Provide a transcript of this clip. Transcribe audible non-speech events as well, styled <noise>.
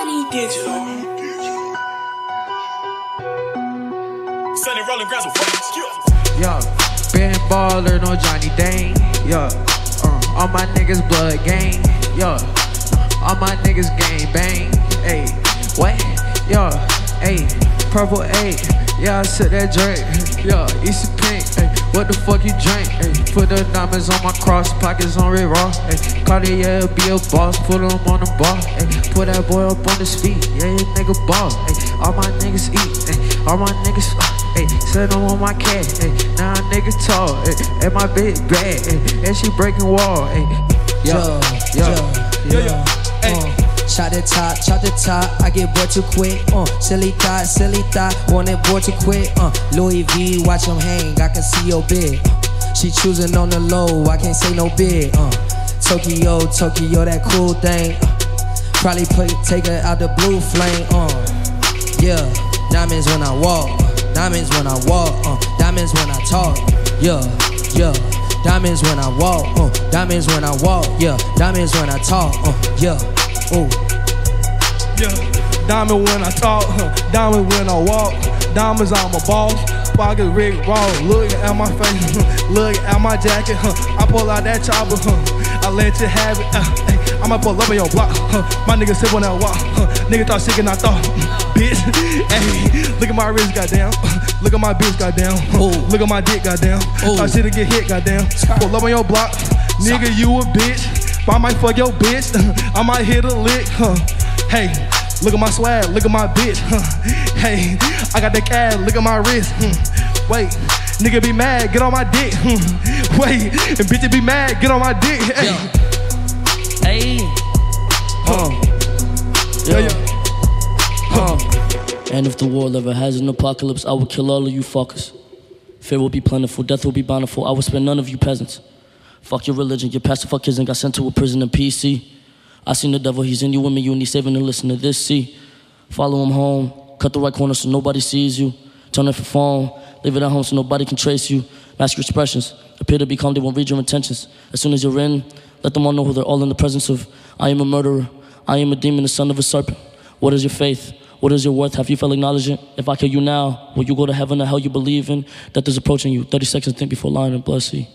Money. Digital. Sunny rolling grounds with Yeah, been baller, no Johnny Dang. Yeah, uh, all my niggas blood gang. Yeah, all my niggas gang bang. Hey, what? Yeah, hey, purple eight. Yeah, I said that drink. Yeah, easy pink. Hey, what the fuck you drink? Hey, put the diamonds on my cross, pockets on Red Raw. Hey, Cartier be a boss, put him on the bar. Hey, put that boy up on his feet. Yeah, yeah nigga ball. Hey, all my niggas eat. Hey, all my niggas. Uh, Hey, said I'm on my cat. Hey, now a nigga tall. Hey, and my big bad. Hey, and she breaking wall. Hey, Yo, yo, yo, uh, Shot the top, shot the top. I get bored too quick. Uh, silly thought, silly thought. Want it bored too quick. Uh, Louis V, watch him hang. I can see your bid. Uh, she choosing on the low. I can't say no bid. Uh, Tokyo, Tokyo, that cool thing. Uh, probably put take her out the blue flame. Uh, yeah, diamonds when I walk. Diamonds when I walk. Uh, diamonds when I talk. Yeah, yeah. Diamonds when I walk. Uh, diamonds when I walk. Yeah, diamonds when I talk. Uh, yeah. Ooh. Yeah. Diamond when I talk, huh. diamond when I walk. Diamonds, I'm a boss. Pocket Rick Ross, look at my face, look at my jacket. Huh. I pull out that chopper, huh. I let you have it. Uh, ay, pull up on your block. Huh. My nigga sit on that walk. Huh. Nigga thought shit and I thought, bitch. Hey, look at my wrist, goddamn. <laughs> Look at my bitch, goddamn. <laughs> Ooh. Look at my dick, goddamn. Ooh. Thought shit'd get hit, goddamn. Pull up on your block, nigga, you a bitch. I might fuck your bitch. <laughs> I might hit a lick. Huh. Hey, look at my swag. Look at my bitch. Huh. Hey, I got that cash. Look at my wrist. Hmm. Wait, nigga be mad. Get on my dick. Hmm. Wait, and bitch be mad. Get on my dick. Hey. Hey. Uh. Yeah, yeah. Uh. And if the world ever has an apocalypse, I will kill all of you fuckers. Fear will be plentiful, death will be bountiful. I will spare none of you peasants. Fuck your religion, your pastor fuck his and got sent to a prison in PC. I seen the devil, he's in you with me, you need saving to listen to this. See, follow him home, cut the right corner so nobody sees you. Turn off your phone, leave it at home so nobody can trace you. Mask your expressions, appear to be calm, they won't read your intentions. As soon as you're in, let them all know who they're all in the presence of. I am a murderer, I am a demon, the son of a serpent. What is your faith? What is your worth? Have you felt acknowledging? If I kill you now, will you go to heaven or hell you believe in? Death is approaching you. 30 seconds, think before lying and blood. See.